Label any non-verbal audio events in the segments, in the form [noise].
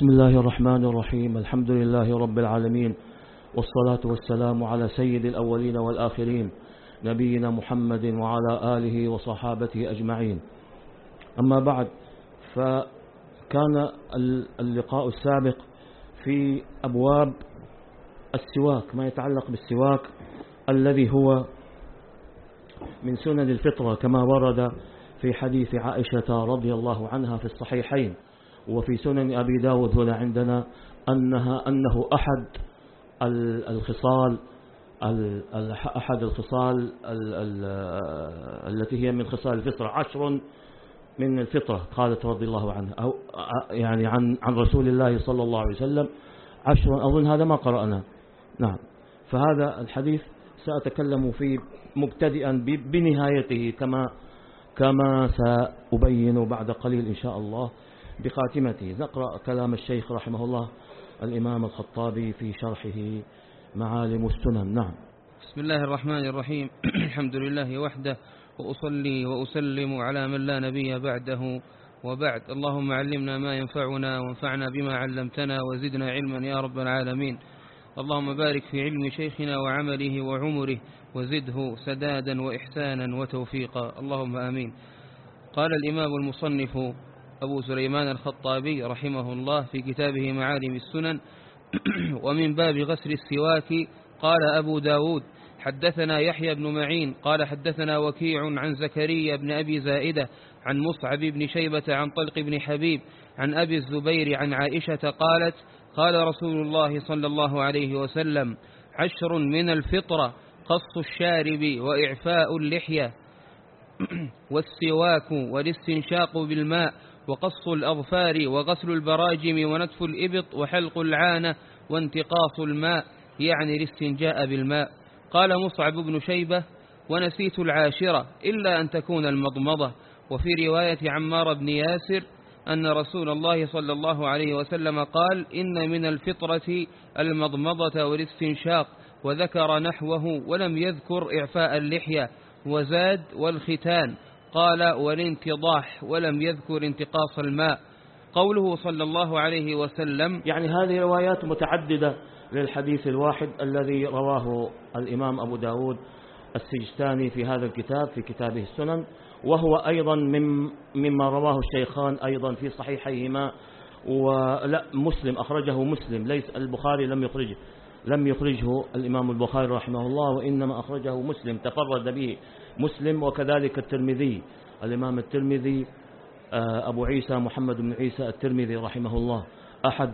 بسم الله الرحمن الرحيم. الحمد لله رب العالمين. والصلاة والسلام على سيد الأولين والآخرين نبينا محمد وعلى آله وصحابته أجمعين. أما بعد فكان اللقاء السابق في أبواب السواك ما يتعلق بالسواك الذي هو من سنن الفطرة كما ورد في حديث عائشة رضي الله عنها في الصحيحين. وفي سنن أبي داود هنا عندنا أنها أنه أحد الخصال أحد الخصال التي هي من خصال الفطرة. عشر من الفطرة قالت رضي الله عنها أو يعني عن عن رسول الله صلى الله عليه وسلم. عشر أظن هذا ما قرأنا. نعم. فهذا الحديث سأتكلم فيه مبتدئا بنهايته كما كما سأبين بعد قليل إن شاء الله. بخاتمته. نقرأ كلام الشيخ رحمه الله الإمام الخطابي في شرحه معالم السنن. نعم. بسم الله الرحمن الرحيم. [clears throat] الحمد لله وحده وأصلي وأسلم على من لا نبي بعده. وبعد اللهم علمنا ما ينفعنا وانفعنا بما علمتنا وزدنا علما يا رب العالمين. اللهم بارك في علم شيخنا وعمله وعمره وزده سدادا وإحسانا وتوفيقا. اللهم آمين. قال الإمام المصنف أبو سليمان الخطابي رحمه الله في كتابه معالم السنن. [clears throat] ومن باب غسل السواك قال أبو داود حدثنا يحيى بن معين قال حدثنا وكيع عن زكريا بن أبي زائدة عن مصعب بن شيبة عن طلق بن حبيب عن أبي الزبير عن عائشة قالت قال رسول الله صلى الله عليه وسلم عشر من الفطرة قص الشارب وإعفاء اللحية. [clears throat] والسواك والاستنشاق بالماء وقص الأظفار وغسل البراجم ونتف الإبط وحلق العانة وانتقاص الماء يعني الاستنجاء بالماء. قال مصعب بن شيبة ونسيت العاشرة إلا أن تكون المضمضة. وفي رواية عمار بن ياسر أن رسول الله صلى الله عليه وسلم قال إن من الفطرة المضمضة والاستنشاق. وذكر نحوه ولم يذكر إعفاء اللحية وزاد والختان. قال والانتضاح ولم يذكر انتقاص الماء قوله صلى الله عليه وسلم يعني هذه روايات متعددة للحديث الواحد الذي رواه الإمام أبو داود السجستاني في هذا الكتاب في كتابه السنن وهو أيضا مما رواه الشيخان أيضا في صحيحيهما ولا مسلم أخرجه مسلم ليس البخاري لم يخرجه لم يخرجه الإمام البخاري رحمه الله وإنما أخرجه مسلم تفرد به مسلم وكذلك الترمذي. الإمام الترمذي آه، أبو عيسى محمد بن عيسى الترمذي رحمه الله. أحد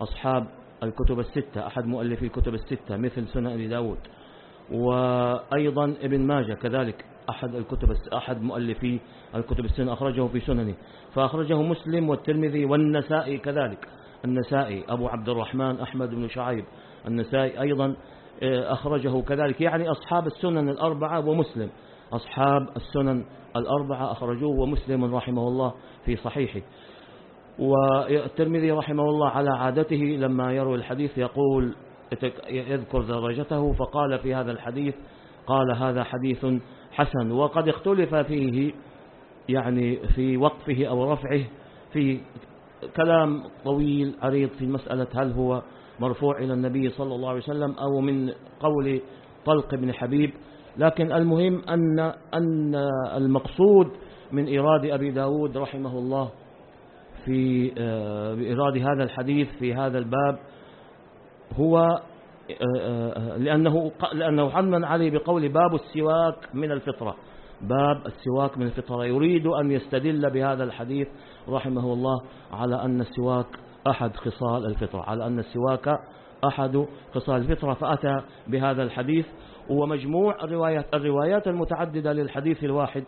أصحاب الكتب الستة أحد مؤلفي الكتب الستة مثل سنن أبي داود. وأيضا ابن ماجه كذلك أحد الكتب أحد مؤلفي الكتب السنة أخرجه في سننه. فأخرجه مسلم والترمذي والنسائي كذلك. النسائي أبو عبد الرحمن أحمد بن شعيب. النسائي أيضا آه، أخرجه كذلك. يعني أصحاب السنن الأربعة ومسلم. أصحاب السنن الأربعة أخرجوه ومسلم رحمه الله في صحيحه. والترمذي رحمه الله على عادته لما يروي الحديث يقول يذكر درجته فقال في هذا الحديث قال هذا حديث حسن. وقد اختلف فيه يعني في وقفه أو رفعه في كلام طويل عريض في مسألة هل هو مرفوع إلى النبي صلى الله عليه وسلم أو من قول طلق بن حبيب لكن المهم أن, أن المقصود من إيراد أبي داود رحمه الله في آه، إيراد هذا الحديث في هذا الباب هو آه، آه، لأنه لأنه حملا عليه بقول باب السواك من الفطرة. باب السواك من الفطرة. يريد أن يستدل بهذا الحديث رحمه الله على أن السواك أحد خصال الفطرة على أن السواك أحد خصال الفطرة. فأتى بهذا الحديث ومجموع الروايات. الروايات المتعددة للحديث الواحد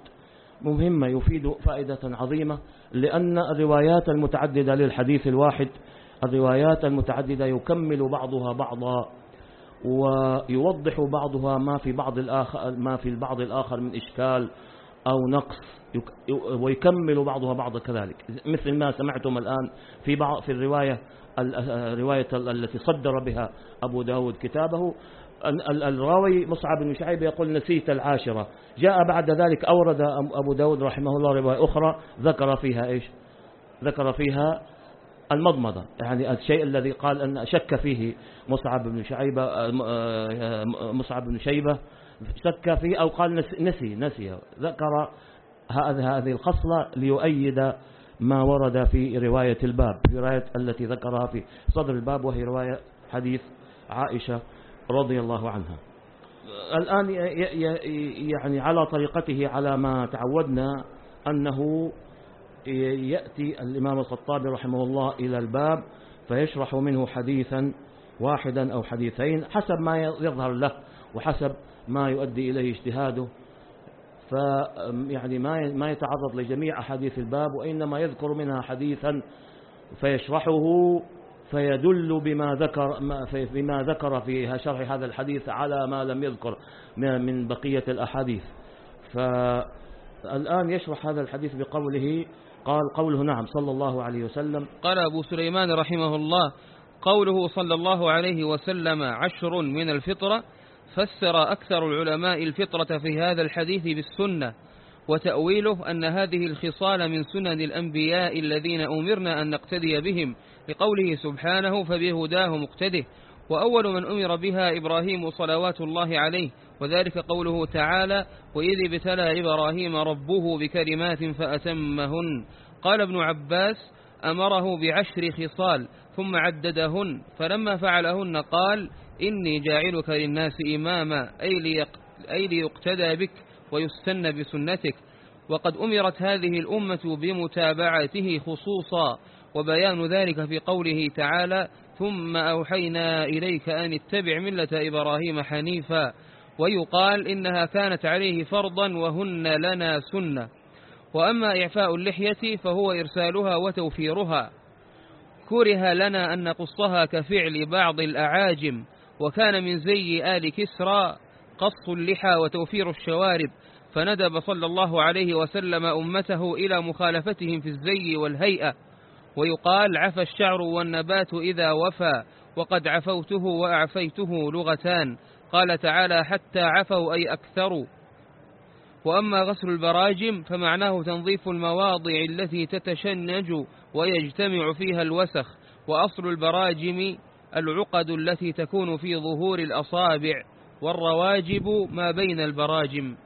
مهمة يفيد فائدة عظيمة لأن الروايات المتعددة للحديث الواحد الروايات المتعددة يكمل بعضها بعضا ويوضح بعضها ما في بعض الآخر ما في البعض الآخر من إشكال أو نقص ويكمل بعضها بعضا كذلك. مثل ما سمعتم الآن في بعض في الرواية الرواية التي صدر بها أبو داود كتابه الراوي مصعب بن شعيب يقول نسيت العاشرة. جاء بعد ذلك أورد أبو داود رحمه الله رواية أخرى ذكر فيها إيش؟ ذكر فيها المضمضة. يعني الشيء الذي قال أن شك فيه مصعب بن شعيبة آه، مصعب بن شيبة شك فيه أو قال نسي نسي. ذكر هذه الخصلة ليؤيد ما ورد في رواية الباب رواية التي ذكرها في صدر الباب وهي رواية حديث عائشة رضي الله عنها. الآن يعني على طريقته على ما تعودنا أنه يأتي الإمام الخطابي رحمه الله إلى الباب فيشرح منه حديثا واحدا أو حديثين حسب ما يظهر له وحسب ما يؤدي إليه اجتهاده. ف يعني ما ما يتعرض لجميع أحاديث الباب وإنما يذكر منها حديثا فيشرحه فيدل بما ذكر بما ذكر في شرح هذا الحديث على ما لم يذكر من بقية الأحاديث. فالآن يشرح هذا الحديث بقوله قال قوله نعم صلى الله عليه وسلم. قال أبو سليمان رحمه الله قوله صلى الله عليه وسلم عشر من الفطرة فسر أكثر العلماء الفطرة في هذا الحديث بالسنة وتأويله أن هذه الخصال من سنن الأنبياء الذين أمرنا أن نقتدي بهم لقوله سبحانه فبهداه مقتده وأول من أمر بها إبراهيم صلوات الله عليه وذلك قوله تعالى وإذ ابتلى إبراهيم ربه بكلمات فأتمهن قال ابن عباس أمره بعشر خصال ثم عددهن فلما فعلهن قال إني جاعلك للناس إماما أي ليقتدى بك ويستنى بسنتك وقد أمرت هذه الأمة بمتابعته خصوصا وبيان ذلك في قوله تعالى ثم أوحينا إليك أن اتبع ملة إبراهيم حنيفا ويقال إنها كانت عليه فرضا وهن لنا سنة. وأما إعفاء اللحية فهو إرسالها وتوفيرها. كره لنا أن نقصها كفعل بعض الأعاجم وكان من زي آل كسرى قص اللحى وتوفير الشوارب فندب صلى الله عليه وسلم أمته إلى مخالفتهم في الزي والهيئة. ويقال عفى الشعر والنبات إذا وفى وقد عفوته وأعفيته لغتان. قال تعالى حتى عفوا أي أكثروا. وأما غسل البراجم فمعناه تنظيف المواضع التي تتشنج ويجتمع فيها الوسخ. وأصل البراجم العقد التي تكون في ظهور الأصابع. والرواجب ما بين البراجم.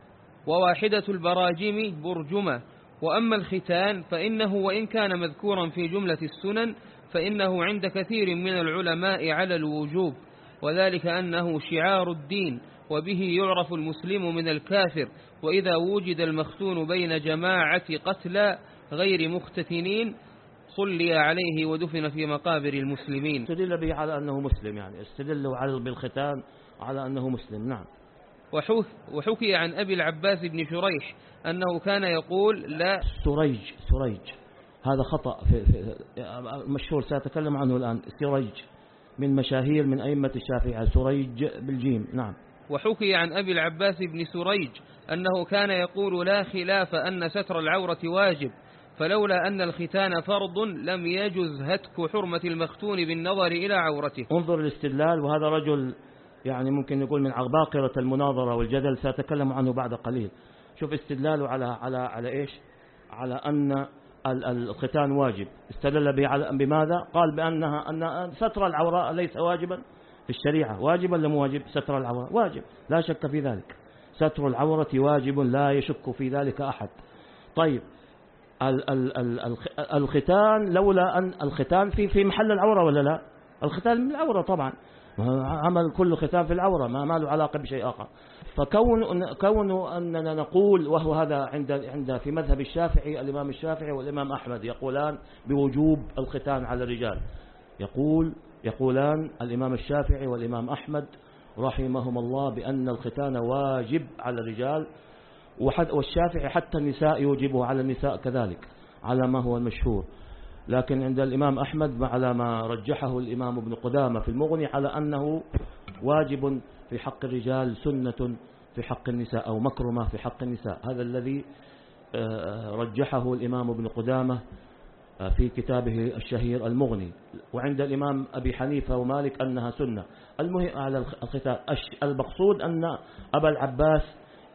وواحدة البراجم برجمة. وأما الختان فإنه وإن كان مذكورا في جملة السنن فإنه عند كثير من العلماء على الوجوب وذلك أنه شعار الدين وبه يعرف المسلم من الكافر وإذا وجد المختون بين جماعة قتلى غير مختتنين صلي عليه ودفن في مقابر المسلمين. استدل به على أنه مسلم يعني استدلوا على بالختان على أنه مسلم نعم. وحكي عن أبي العباس بن شريح أنه كان يقول لا سريج سريج. هذا خطأ في في مشهور سأتكلم عنه الآن. سريج. من مشاهير من أئمة الشافعية. سريج بالجيم. نعم. وحكي عن أبي العباس بن سريج أنه كان يقول لا خلاف أن ستر العورة واجب فلولا أن الختان فرض لم يجز هتك حرمة المختون بالنظر إلى عورته. انظر الاستدلال وهذا رجل يعني ممكن نقول من عباقرة المناظرة والجدل سأتكلم عنه بعد قليل. شوف استدلاله على على على إيش؟ على أن الختان واجب. استدل به على بماذا؟ قال بأنها أن ستر العوراء ليس واجبا في الشريعة. واجبا لم واجب؟ ستر العوراء. واجب. لا شك في ذلك. ستر العورة واجب لا يشك في ذلك أحد. طيب. الختان لولا أن الختان في في محل العورة ولا لا؟ الختان من العورة طبعا. عمل كل ختان في العورة ما ما له علاقة بشيء آخر. فكون كون أننا نقول وهو هذا عند عند في مذهب الشافعي الإمام الشافعي والإمام أحمد يقولان بوجوب الختان على الرجال. يقول يقولان الإمام الشافعي والإمام أحمد رحمهم الله بأن الختان واجب على الرجال والشافعي حتى النساء يوجبه على النساء كذلك على ما هو المشهور. لكن عند الإمام أحمد على ما رجحه الإمام ابن قدامة في المغني على أنه واجب في حق الرجال سنة في حق النساء أو مكرمة في حق النساء. هذا الذي آه، رجحه الإمام ابن قدامة آه، في كتابه الشهير المغني. وعند الإمام أبي حنيفة ومالك أنها سنة. المهم على الختان المقصود أن أبا العباس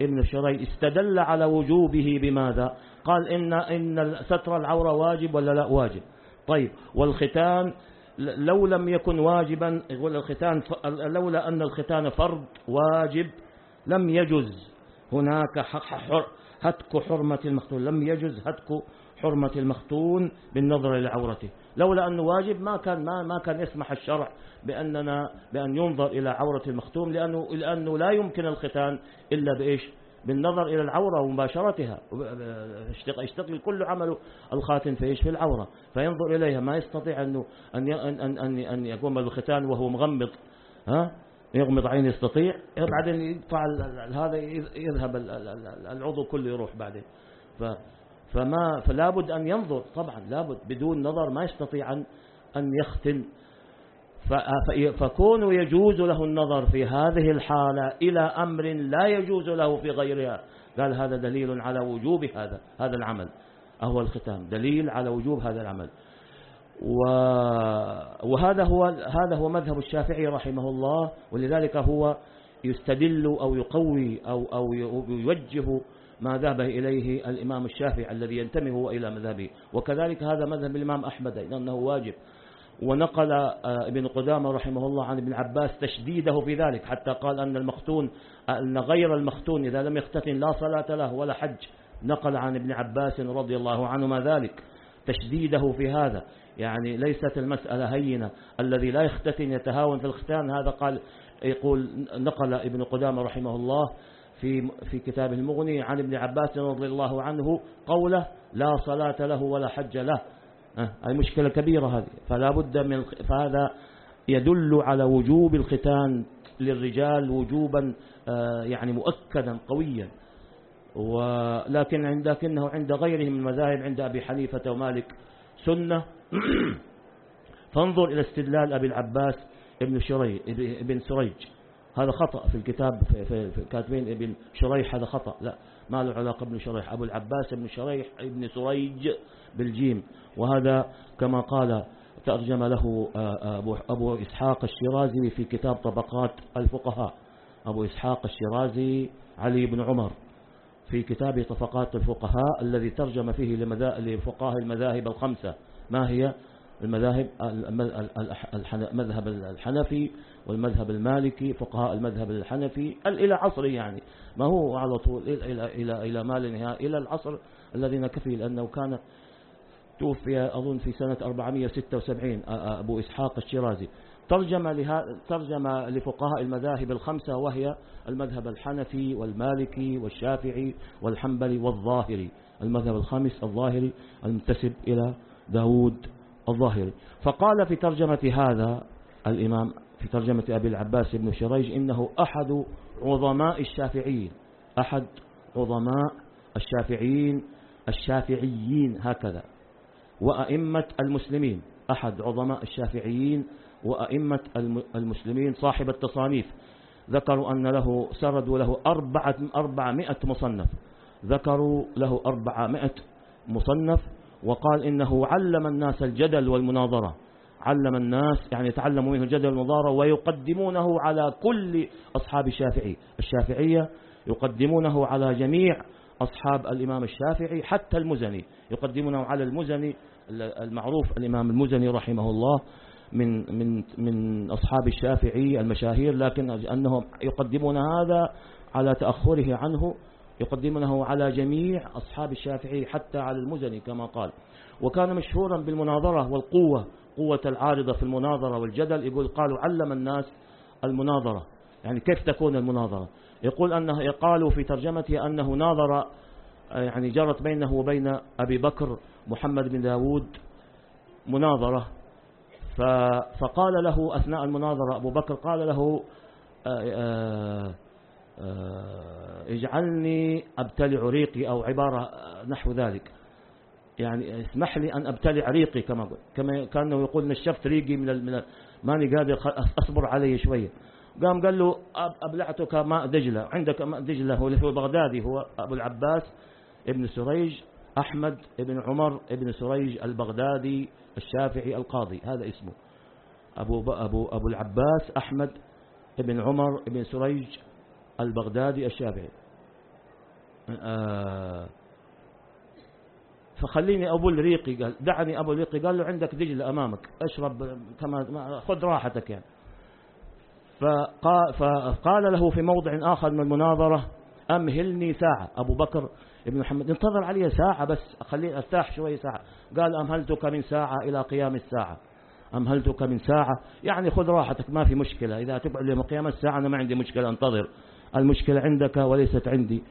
ابن شري استدل على وجوبه بماذا؟ قال إن, إن ستر العورة واجب ولا لا واجب. طيب والختان لو لم يكن واجبا يقول الختان لولا أن الختان فرض واجب لم يجز هناك هتك حرمة المختون. لم يجز هتك حرمة المختون بالنظر إلى عورته لولا أنه واجب ما كان ما ما كان يسمح الشرع بأننا بأن ينظر إلى عورة المختوم لأنه لأنه لا يمكن الختان إلا بإيش؟ بالنظر إلى العورة ومباشرتها. يشتغل كل عمل الخاتم في إيش في العورة فينظر إليها. ما يستطيع أنه أن أن أن أن يقوم بالختان وهو مغمض. ها؟ يغمض عين يستطيع. بعدين يدفع هذا يذهب العضو كله يروح بعدين. ف فما فلا بد أن ينظر. طبعا لابد بدون نظر ما يستطيع أن أن يختن. فكون يجوز له النظر في هذه الحالة إلى أمر لا يجوز له في غيرها. قال هذا دليل على وجوب هذا هذا العمل. أهو الختام. دليل على وجوب هذا العمل. وهذا هو هذا هو مذهب الشافعي رحمه الله ولذلك هو يستدل أو يقوي أو أو يوجه ما ذهب إليه الإمام الشافعي الذي ينتمي هو إلى مذهبه. وكذلك هذا مذهب الإمام أحمد أنه واجب. ونقل آه، ابن قدامة رحمه الله عن ابن عباس تشديده في ذلك حتى قال أن المختون أن غير المختون إذا لم يختتن لا صلاة له ولا حج. نقل عن ابن عباس رضي الله عنهما ذلك تشديده في هذا. يعني ليست المسألة هينة. الذي لا يختتن يتهاون في الختان هذا قال يقول نقل ابن قدامة رحمه الله في في كتاب المغني عن ابن عباس رضي الله عنه قوله لا صلاة له ولا حج له. هذه مشكلة كبيرة هذه. فلا بد من فهذا يدل على وجوب الختان للرجال وجوبا آه، يعني مؤكدا قويا. ولكن عند لكنه عند غيرهم من المذاهب عند أبي حنيفة ومالك سنة. [clears throat] فانظر إلى استدلال أبي العباس ابن شري ابن سريج. هذا خطأ في الكتاب في, في, في كاتبين ابن شريح هذا خطأ. لا ما له علاقة ابن شريح. أبو العباس ابن شريح ابن سريج بالجيم. وهذا كما قال ترجم له آه، آه، أبو, أبو إسحاق الشيرازي في كتاب طبقات الفقهاء. أبو إسحاق الشيرازي علي بن عمر. في كتاب طبقات الفقهاء الذي ترجم فيه لفقهاء المذاهب الخمسة. ما هي؟ المذاهب المذهب الحنفي والمذهب المالكي فقهاء المذهب الحنفي إلى عصره يعني. ما هو على طول إلى إلى إلى ما لا إلى العصر الذي نكفي لأنه كان توفي أظن في سنة 476 أبو إسحاق الشيرازي. ترجم لها ترجم لفقهاء المذاهب الخمسة وهي المذهب الحنفي والمالكي والشافعي والحنبلي والظاهري. المذهب الخامس الظاهري المنتسب إلى داود الظاهري. فقال في ترجمة هذا الإمام في ترجمة أبي العباس بن شريج إنه أحد عظماء الشافعيين. أحد عظماء الشافعيين الشافعيين هكذا. وأئمة المسلمين. أحد عظماء الشافعيين وأئمة المسلمين صاحب التصانيف. ذكروا أن له سردوا له أربعة أربعمائة مصنف. ذكروا له أربعمائة مصنف. وقال إنه علم الناس الجدل والمناظرة. علم الناس يعني تعلموا منه الجدل والمناظرة ويقدمونه على كل أصحاب الشافعي. الشافعية يقدمونه على جميع أصحاب الإمام الشافعي حتى المزني. يقدمونه على المزني المعروف الإمام المزني رحمه الله من من من أصحاب الشافعي المشاهير لكن أنهم يقدمون هذا على تأخره عنه. يقدمونه على جميع أصحاب الشافعي حتى على المزني كما قال. وكان مشهورا بالمناظرة والقوة قوة العارضة في المناظرة والجدل. يقول قالوا علم الناس المناظرة. يعني كيف تكون المناظرة؟ يقول أنه قالوا في ترجمته أنه ناظر يعني جرت بينه وبين أبي بكر محمد بن داود مناظرة. فقال له أثناء المناظرة أبو بكر قال له آه، آه، آه، اجعلني أبتلع ريقي أو عبارة نحو ذلك. يعني اسمح لي أن أبتلع ريقي كما كما كأنه يقول نشفت ريقي من من ماني قادر أصبر علي شوية. قام قال له أبلعتك ماء دجلة عندك ماء دجلة هو بغدادي هو أبو العباس ابن سريج أحمد ابن عمر ابن سريج البغدادي الشافعي القاضي هذا اسمه. أبو, أبو, أبو العباس أحمد ابن عمر ابن سريج البغدادي الشافعي آه فخليني أبول ريقي قال دعني أبول ريقي قال له عندك دجلة أمامك اشرب كما خذ راحتك يعني. فقال, له في موضع آخر من المناظرة أمهلني ساعة. أبو بكر ابن محمد انتظر علي ساعة بس خليني أرتاح شوي ساعة. قال أمهلتك من ساعة إلى قيام الساعة. أمهلتك من ساعة يعني خذ راحتك ما في مشكلة. إذا تقعد لما قيام الساعة أنا ما عندي مشكلة انتظر. المشكلة عندك وليست عندي.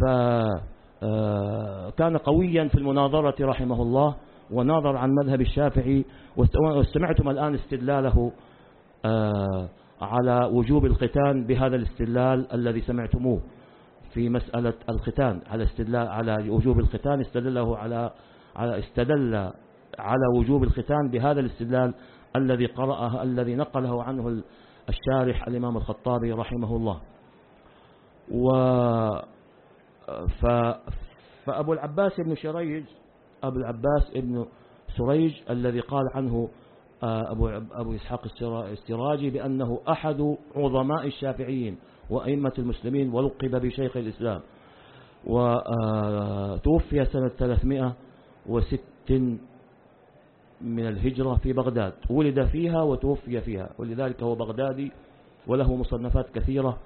فكان آه، قويا في المناظرة رحمه الله وناظر عن مذهب الشافعي واستمعتم الآن استدلاله آه، على وجوب الختان بهذا الاستدلال الذي سمعتموه في مسألة الختان على استدلال على وجوب الختان استدله على على استدل على وجوب الختان بهذا الاستدلال الذي قرأه الذي نقله عنه الشارح الإمام الخطابي رحمه الله. و ف فأبو العباس بن شريج أبو العباس بن سريج الذي قال عنه آه، أبو, أبو إسحاق السراجي بأنه أحد عظماء الشافعيين وأئمة المسلمين ولقب بشيخ الإسلام. وتوفي آه، سنة 306 من الهجرة في بغداد ولد فيها وتوفي فيها ولذلك هو بغدادي وله مصنفات كثيرة.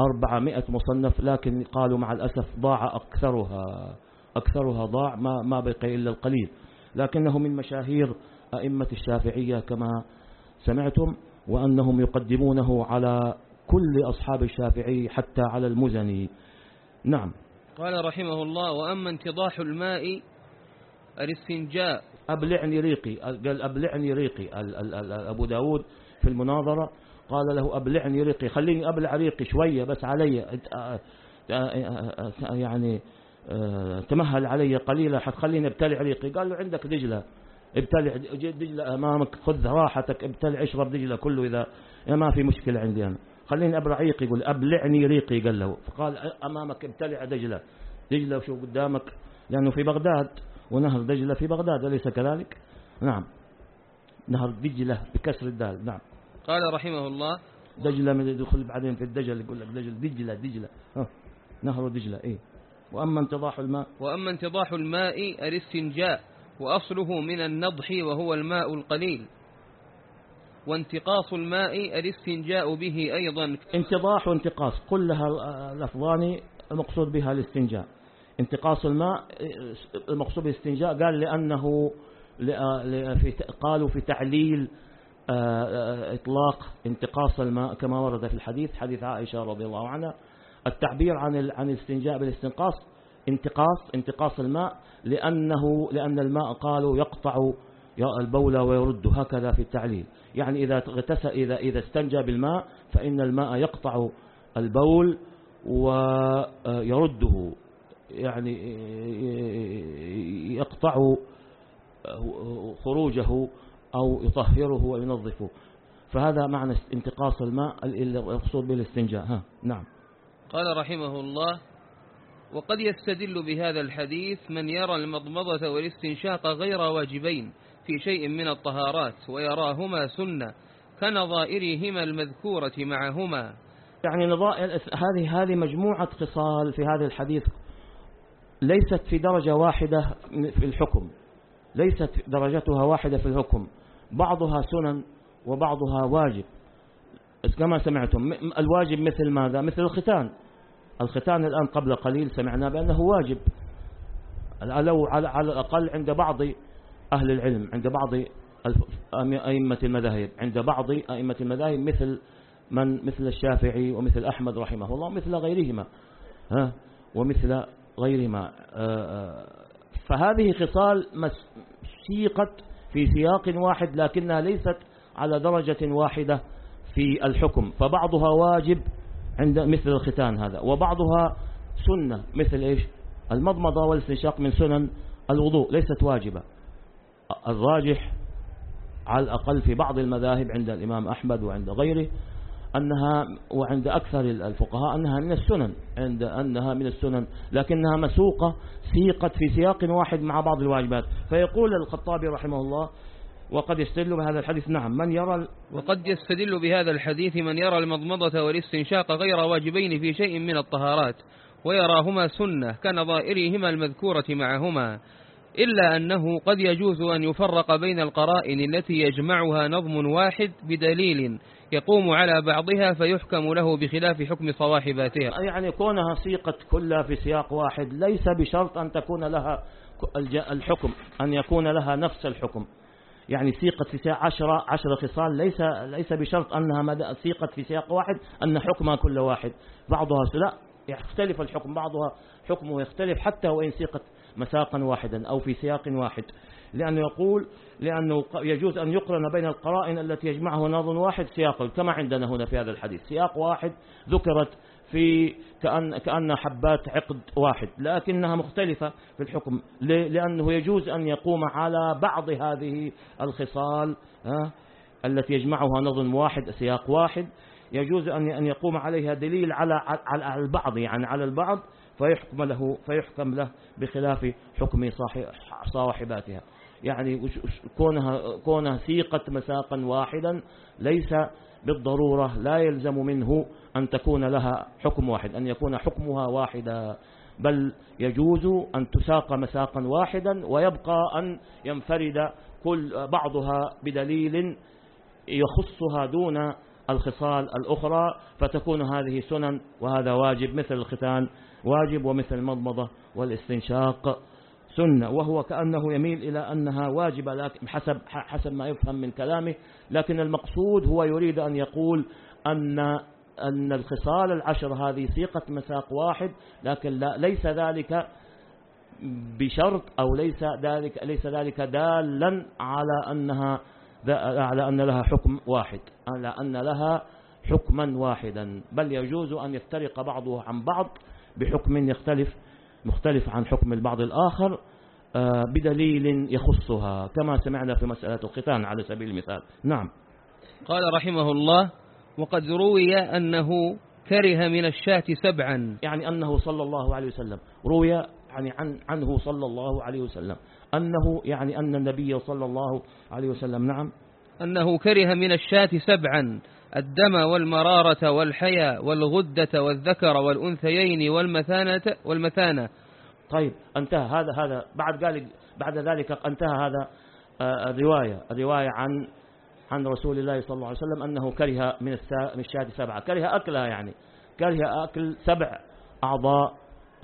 أربعمائة مصنف لكن قالوا مع الأسف ضاع أكثرها أكثرها ضاع ما, ما بقي إلا القليل. لكنه من مشاهير أئمة الشافعية كما سمعتم وأنهم يقدمونه على كل أصحاب الشافعي حتى على المزني نعم. قال رحمه الله وأما انتضاح الماء الاستنجاء. أبلعني ريقي قال أبلعني ريقي أبو داود في المناظرة قال له أبلعني ريقي خليني أبلع ريقي شوية بس علي يعني تمهل علي قليلا حتخليني أبتلع ريقي. قال له عندك دجلة ابتلع دجلة أمامك خذ راحتك ابتلع اشرب دجلة كله إذا ما في مشكلة عندي أنا. خليني أبلع ريقي يقول أبلعني ريقي قال له. فقال أمامك ابتلع دجلة. دجلة وشو قدامك؟ لأنه في بغداد ونهر دجلة في بغداد أليس كذلك؟ نعم. نهر دجلة بكسر الدال نعم. قال رحمه الله دجلة من يدخل بعدين في الدجل يقول لك دجل دجلة دجلة. نهر دجلة إيه. وأما انتضاح الماء؟ وأما انتضاح الماء الاستنجاء وأصله من النضح وهو الماء القليل. وانتقاص الماء الاستنجاء به أيضا. انتضاح وانتقاص كلها لفظان المقصود بها الاستنجاء. انتقاص الماء المقصود بالإستنجاء قال لأنه قالوا في تعليل إطلاق انتقاص الماء كما ورد في الحديث حديث عائشة رضي الله عنها التعبير عن عن الاستنجاء بالاستنقاص انتقاص انتقاص الماء لأنه لأن الماء قالوا يقطع البول ويرد هكذا في التعليل. يعني إذا اغتسل إذا إذا استنجى بالماء فإن الماء يقطع البول ويرده يعني يقطع خروجه. أو يطهره وينظفه فهذا معنى انتقاص الماء المقصود بالاستنجاء ها نعم. قال رحمه الله وقد يستدل بهذا الحديث من يرى المضمضة والاستنشاق غير واجبين في شيء من الطهارات ويراهما سنة كنظائرهما المذكورة معهما. يعني هذه هذه مجموعة خصال في هذا الحديث ليست في درجة واحدة في الحكم ليست درجتها واحدة في الحكم. بعضها سنن وبعضها واجب. كما سمعتم الواجب مثل ماذا؟ مثل الختان. الختان الآن قبل قليل سمعنا بأنه واجب. لو على الأقل عند بعض أهل العلم عند بعض أئمة المذاهب عند بعض أئمة المذاهب مثل من؟ مثل الشافعي ومثل أحمد رحمه الله مثل غيرهما. ها؟ ومثل غيرهما. فهذه خصال سيقت في سياق واحد لكنها ليست على درجة واحدة في الحكم. فبعضها واجب عند مثل الختان هذا وبعضها سنة مثل إيش؟ المضمضة والاستنشاق من سنن الوضوء ليست واجبة. الراجح على الأقل في بعض المذاهب عند الإمام أحمد وعند غيره أنها وعند أكثر الفقهاء أنها من السنن عند أنها من السنن لكنها مسوقة سيقت في سياق واحد مع بعض الواجبات. فيقول الخطابي رحمه الله وقد يستدل بهذا الحديث نعم من يرى وقد يستدل بهذا الحديث من يرى المضمضة والاستنشاق غير واجبين في شيء من الطهارات ويراهما سنة كنظائرهما المذكورة معهما. إلا أنه قد يجوز أن يفرق بين القرائن التي يجمعها نظم واحد بدليل يقوم على بعضها فيحكم له بخلاف حكم صواحباتها. يعني كونها سيقت كلها في سياق واحد ليس بشرط أن تكون لها الحكم أن يكون لها نفس الحكم. يعني سيقت في سياق عشرة عشرة خصال ليس ليس بشرط أنها سيقت في سياق واحد أن حكمها كل واحد. بعضها لا يختلف الحكم بعضها حكمه يختلف حتى وإن سيقت مساقا واحدا أو في سياق واحد. لأنه يقول لأنه يجوز أن يقرن بين القرائن التي يجمعه نظم واحد سياق. كما عندنا هنا في هذا الحديث. سياق واحد ذكرت في كأن, كأن حبات عقد واحد لكنها مختلفة في الحكم. لأنه يجوز أن يقوم على بعض هذه الخصال التي يجمعها نظم واحد سياق واحد. يجوز أن يقوم عليها دليل على على البعض يعني على البعض فيحكم له فيحكم له بخلاف حكم صاحباتها. يعني كونها كونها سيقت مساقا واحدا ليس بالضرورة لا يلزم منه أن تكون لها حكم واحد أن يكون حكمها واحدا بل يجوز أن تساق مساقا واحدا ويبقى أن ينفرد كل بعضها بدليل يخصها دون الخصال الأخرى فتكون هذه سنن وهذا واجب مثل الختان واجب ومثل المضمضة والاستنشاق سنة وهو كأنه يميل إلى أنها واجبة لكن حسب, حسب ما يفهم من كلامه لكن المقصود هو يريد أن يقول أن أن الخصال العشر هذه سيقة مساق واحد لكن لا ليس ذلك بشرط أو ليس ذلك ليس ذلك دالا على أنها على أن لها حكم واحد على أن لها حكما واحدا بل يجوز أن يفترق بعضه عن بعض بحكم يختلف مختلف عن حكم البعض الآخر آه، بدليل يخصها كما سمعنا في مسألة الختان على سبيل المثال. نعم. قال رحمه الله وقد روي أنه كره من الشاة سبعا. يعني أنه صلى الله عليه وسلم. روي يعني عن عنه صلى الله عليه وسلم. أنه يعني أن النبي صلى الله عليه وسلم نعم. أنه كره من الشاة سبعا. الدم والمرارة والحيا والغدة والذكر والأنثيين والمثانة والمثانة. طيب انتهى. هذا هذا بعد قال بعد ذلك انتهى هذا آه، الرواية. الرواية عن عن رسول الله صلى الله عليه وسلم أنه كره من من الشاة سبعة. كره أكلها يعني. كره أكل سبع أعضاء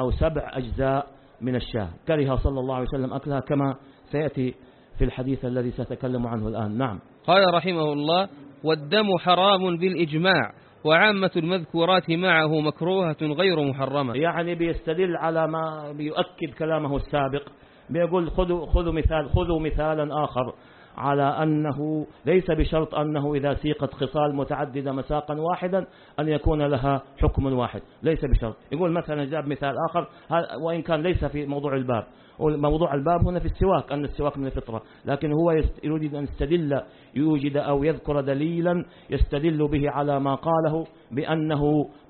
أو سبع أجزاء من الشاة. كره صلى الله عليه وسلم أكلها كما سيأتي في الحديث الذي سأتكلم عنه الآن. نعم. قال رحمه الله والدم حرام بالإجماع وعامة المذكورات معه مكروهة غير محرمة. يعني بيستدل على ما بيؤكد كلامه السابق بيقول خذوا خذوا مثال خذوا مثالا آخر. على أنه ليس بشرط أنه إذا سيقت خصال متعددة مساقا واحدا أن يكون لها حكم واحد. ليس بشرط. يقول مثلا جاب مثال آخر وإن كان ليس في موضوع الباب. موضوع الباب هنا في السواك أن السواك من الفطرة. لكن هو يريد أن يستدل يوجد أو يذكر دليلا يستدل به على ما قاله بأنه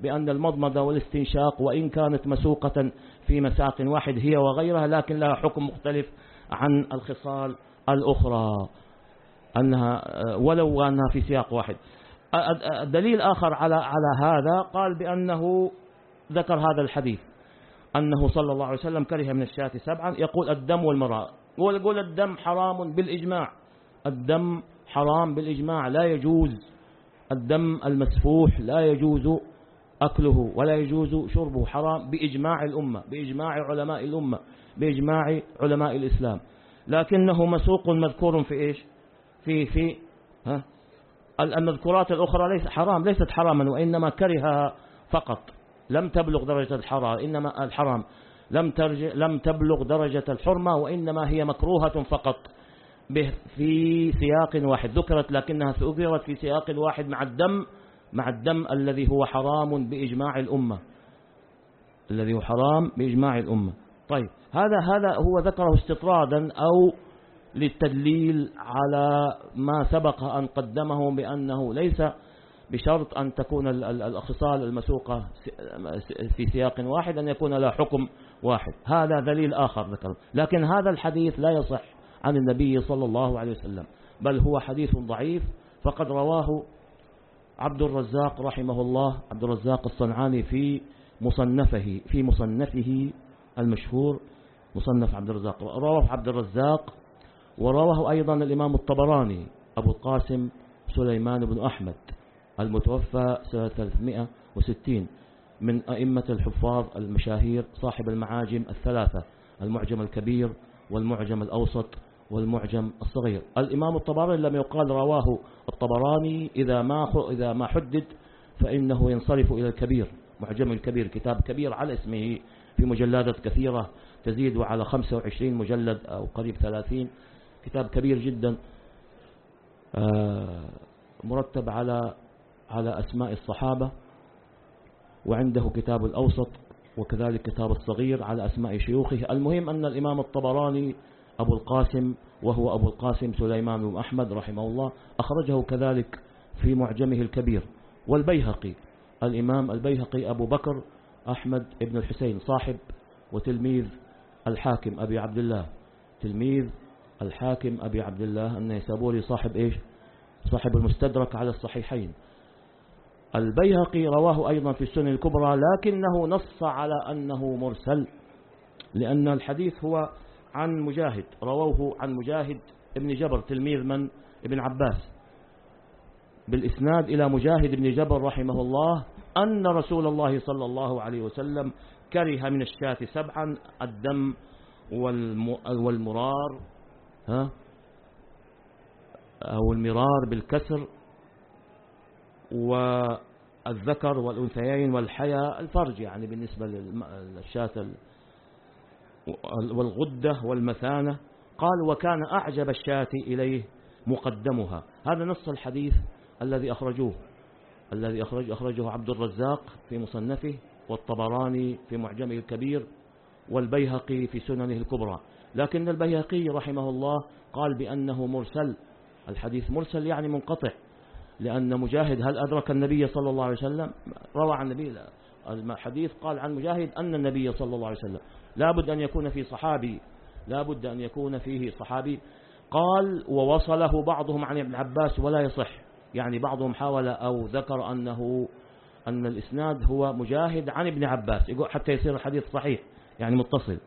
بأن المضمضة والاستنشاق وإن كانت مسوقة في مساق واحد هي وغيرها لكن لها حكم مختلف عن الخصال الأخرى أنها ولو أنها في سياق واحد. الدليل آخر على على هذا قال بأنه ذكر هذا الحديث أنه صلى الله عليه وسلم كره من الشاة سبعا يقول الدم والمراء. يقول الدم حرام بالإجماع. الدم حرام بالإجماع لا يجوز. الدم المسفوح لا يجوز أكله ولا يجوز شربه حرام بإجماع الأمة بإجماع علماء الأمة بإجماع علماء الإسلام. لكنه مسوق مذكور في إيش؟ في في ها؟ المذكورات الأخرى ليس حرام ليست حراما وإنما كرهها فقط. لم تبلغ درجة الحرام إنما الحرام. لم ترجع لم تبلغ درجة الحرمة وإنما هي مكروهة فقط. في سياق واحد. ذكرت لكنها ذكرت في سياق واحد مع الدم مع الدم الذي هو حرام بإجماع الأمة. الذي هو حرام بإجماع الأمة. طيب. هذا هذا هو ذكره استطرادا أو للتدليل على ما سبق أن قدمه بأنه ليس بشرط أن تكون الخصال المسوقة في سياق واحد أن يكون لها حكم واحد. هذا دليل آخر ذكر لكن هذا الحديث لا يصح عن النبي صلى الله عليه وسلم بل هو حديث ضعيف. فقد رواه عبد الرزاق رحمه الله عبد الرزاق الصنعاني في مصنفه في مصنفه المشهور مصنف عبد الرزاق. رواه عبد الرزاق ورواه أيضا الإمام الطبراني أبو القاسم سليمان بن أحمد المتوفى سنة 360 من أئمة الحفاظ المشاهير صاحب المعاجم الثلاثة المعجم الكبير والمعجم الأوسط والمعجم الصغير. الإمام الطبراني لم يقال رواه الطبراني إذا ما إذا ما حدد فإنه ينصرف إلى الكبير. معجم الكبير كتاب كبير على اسمه في مجلدات كثيرة. تزيد على 25 مجلد أو قريب 30 كتاب كبير جدا آه، مرتب على على أسماء الصحابة وعنده كتاب الأوسط وكذلك كتاب الصغير على أسماء شيوخه. المهم أن الإمام الطبراني أبو القاسم وهو أبو القاسم سليمان بن أحمد رحمه الله أخرجه كذلك في معجمه الكبير. والبيهقي الإمام البيهقي أبو بكر أحمد بن الحسين صاحب وتلميذ الحاكم أبي عبد الله تلميذ الحاكم أبي عبد الله النيسابوري صاحب إيش؟ صاحب المستدرك على الصحيحين. البيهقي رواه أيضا في السنن الكبرى لكنه نص على أنه مرسل لأن الحديث هو عن مجاهد رووه عن مجاهد ابن جبر تلميذ من؟ ابن عباس. بالإسناد إلى مجاهد بن جبر رحمه الله أن رسول الله صلى الله عليه وسلم كره من الشاة سبعا الدم والمرار ها؟ أو المرار بالكسر والذكر والأنثيين والحياة الفرج يعني بالنسبة للشاة والغدة والمثانة. قال وكان أعجب الشاة إليه مقدمها. هذا نص الحديث الذي أخرجوه الذي أخرج أخرجه عبد الرزاق في مصنفه. والطبراني في معجمه الكبير والبيهقي في سننه الكبرى. لكن البيهقي رحمه الله قال بأنه مرسل. الحديث مرسل يعني منقطع لأن مجاهد هل أدرك النبي صلى الله عليه وسلم؟ روى عن النبي الحديث قال عن مجاهد أن النبي صلى الله عليه وسلم. لابد أن يكون في صحابي لابد أن يكون فيه صحابي. قال ووصله بعضهم عن ابن عباس ولا يصح. يعني بعضهم حاول أو ذكر أنه أن الإسناد هو مجاهد عن ابن عباس. يقول حتى يصير الحديث صحيح يعني متصل.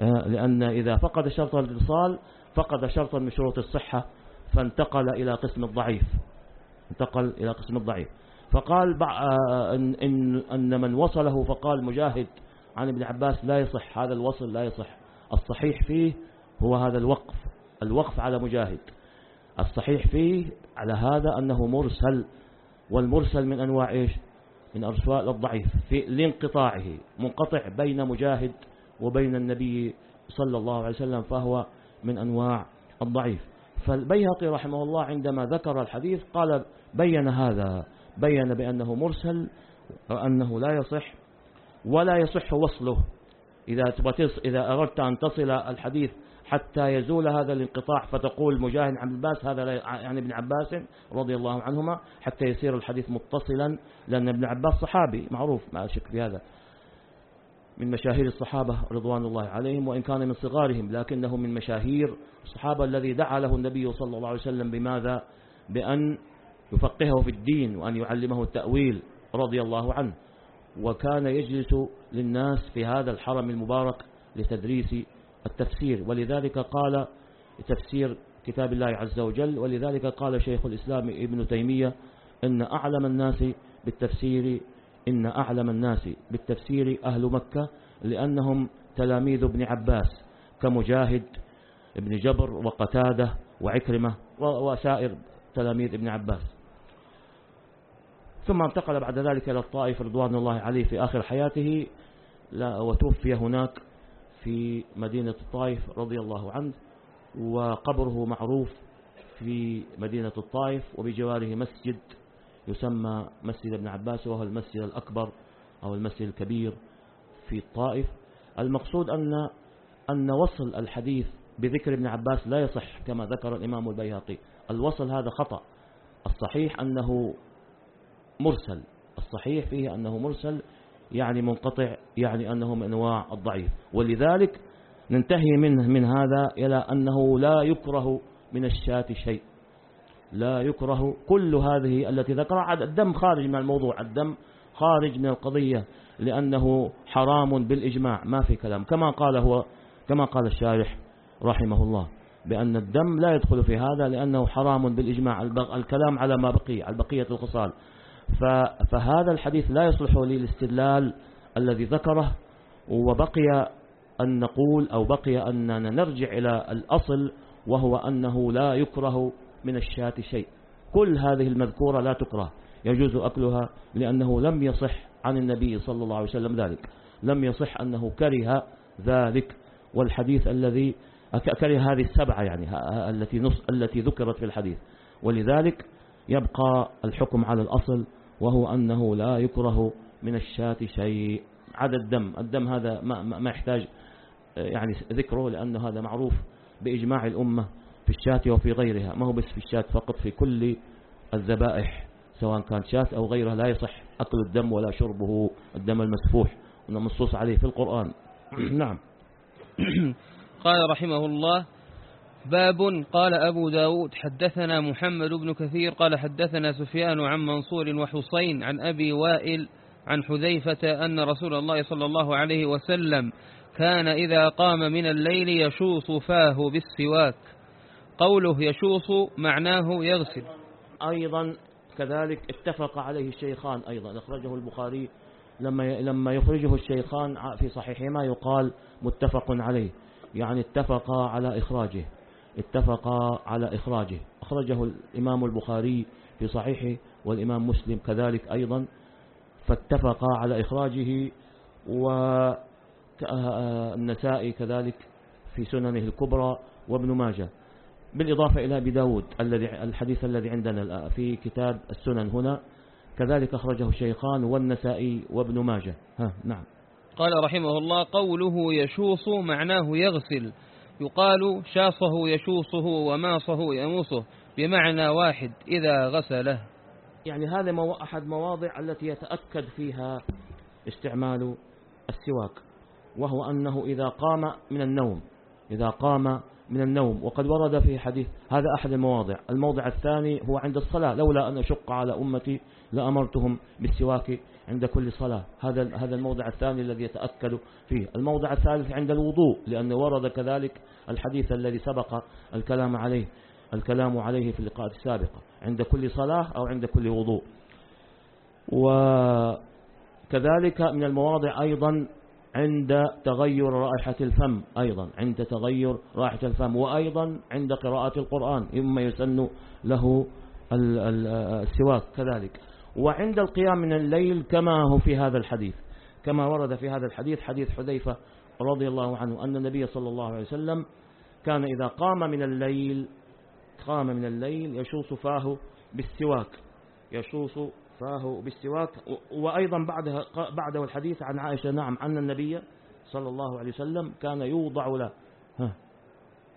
آه، لأن إذا فقد شرط الإتصال فقد شرطا من شروط الصحة فانتقل إلى قسم الضعيف. انتقل إلى قسم الضعيف. فقال آه، إن, إن, أن من وصله فقال مجاهد عن ابن عباس لا يصح هذا الوصل لا يصح. الصحيح فيه هو هذا الوقف الوقف على مجاهد. الصحيح فيه على هذا أنه مرسل والمرسل من أنواع إيش؟ من أرسال الضعيف في لانقطاعه منقطع بين مجاهد وبين النبي صلى الله عليه وسلم فهو من أنواع الضعيف. فالبيهقي رحمه الله عندما ذكر الحديث قال بين هذا بين بأنه مرسل وأنه لا يصح ولا يصح وصله. إذا إذا أردت أن تصل الحديث حتى يزول هذا الانقطاع فتقول مجاهد عن عباس هذا يعني ابن عباس رضي الله عنهما حتى يصير الحديث متصلا لأن ابن عباس صحابي معروف ما شك في هذا من مشاهير الصحابة رضوان الله عليهم وإن كان من صغارهم لكنه من مشاهير الصحابة الذي دعا له النبي صلى الله عليه وسلم بماذا؟ بأن يفقهه في الدين وأن يعلمه التأويل رضي الله عنه. وكان يجلس للناس في هذا الحرم المبارك لتدريس التفسير. ولذلك قال تفسير كتاب الله عز وجل ولذلك قال شيخ الإسلام ابن تيمية إن أعلم الناس بالتفسير إن أعلم الناس بالتفسير أهل مكة لأنهم تلاميذ ابن عباس كمجاهد ابن جبر وقتادة وعكرمة وسائر تلاميذ ابن عباس. ثم انتقل بعد ذلك إلى الطائف رضوان الله عليه في آخر حياته وتوفي هناك في مدينة الطائف رضي الله عنه وقبره معروف في مدينة الطائف وبجواره مسجد يسمى مسجد ابن عباس وهو المسجد الأكبر أو المسجد الكبير في الطائف. المقصود أن أن وصل الحديث بذكر ابن عباس لا يصح كما ذكر الإمام البيهقي. الوصل هذا خطأ. الصحيح أنه مرسل الصحيح فيه أنه مرسل يعني منقطع يعني أنه من أنواع الضعيف. ولذلك ننتهي منه من هذا إلى أنه لا يكره من الشاة شيء. لا يكره كل هذه التي ذكرها. الدم خارج من الموضوع. الدم خارج من القضية لأنه حرام بالإجماع. ما في كلام. كما قال هو كما قال الشارح رحمه الله بأن الدم لا يدخل في هذا لأنه حرام بالإجماع. الكلام على ما بقي على بقية الخصال. فهذا الحديث لا يصلح للاستدلال الذي ذكره وبقي أن نقول أو بقي أننا نرجع إلى الأصل وهو أنه لا يكره من الشاة شيء. كل هذه المذكورة لا تكره. يجوز أكلها لأنه لم يصح عن النبي صلى الله عليه وسلم ذلك. لم يصح أنه كره ذلك. والحديث الذي كره هذه السبعة يعني التي نص التي ذكرت في الحديث. ولذلك يبقى الحكم على الأصل وهو أنه لا يكره من الشاة شيء. عدا الدم الدم هذا ما, ما يحتاج يعني ذكره لأنه هذا معروف بإجماع الأمة في الشاة وفي غيرها. ما هو بس في الشاة فقط في كل الذبائح سواء كان شاة أو غيرها. لا يصح أكل الدم ولا شربه الدم المسفوح. منصوص عليه في القرآن. [clears throat] نعم. قال رحمه الله باب قال أبو داود حدثنا محمد بن كثير قال حدثنا سفيان عن منصور وحسين عن أبي وائل عن حذيفة أن رسول الله صلى الله عليه وسلم كان إذا قام من الليل يشوص فاه بالسواك. قوله يشوص معناه يغسل. أيضا كذلك اتفق عليه الشيخان أيضا أخرجه البخاري لما لما يخرجه الشيخان في صحيحهما يقال متفق عليه يعني اتفقا على إخراجه. اتفقا على إخراجه. أخرجه الإمام البخاري في صحيحه والإمام مسلم كذلك أيضا فاتفقا على إخراجه والنسائي كذلك في سننه الكبرى وابن ماجه. بالإضافة إلى أبي الذي الحديث الذي عندنا في كتاب السنن هنا كذلك أخرجه الشيخان والنسائي وابن ماجه. ها نعم. قال رحمه الله قوله يشوص معناه يغسل. يقال شاصه يشوصه وماصه يموصه بمعنى واحد إذا غسله. يعني هذا أحد مواضع التي يتأكد فيها استعمال السواك وهو أنه إذا قام من النوم إذا قام من النوم وقد ورد في حديث هذا أحد المواضع. الموضع الثاني هو عند الصلاة لولا أن أشق على أمتي لأمرتهم بالسواك عند كل صلاة. هذا هذا الموضع الثاني الذي يتأكد فيه. الموضع الثالث عند الوضوء لأنه ورد كذلك الحديث الذي سبق الكلام عليه الكلام عليه في اللقاءات السابقة عند كل صلاة أو عند كل وضوء. وكذلك من المواضع أيضا عند تغير رائحة الفم أيضا عند تغير رائحة الفم وأيضا عند قراءة القرآن إما يسن له السواك كذلك. وعند القيام من الليل كما هو في هذا الحديث كما ورد في هذا الحديث حديث حذيفة رضي الله عنه أن النبي صلى الله عليه وسلم كان إذا قام من الليل قام من الليل يشوص فاه بالسواك يشوص فاه بالسواك وأيضا بعدها بعده الحديث عن عائشة نعم أن النبي صلى الله عليه وسلم كان يوضع له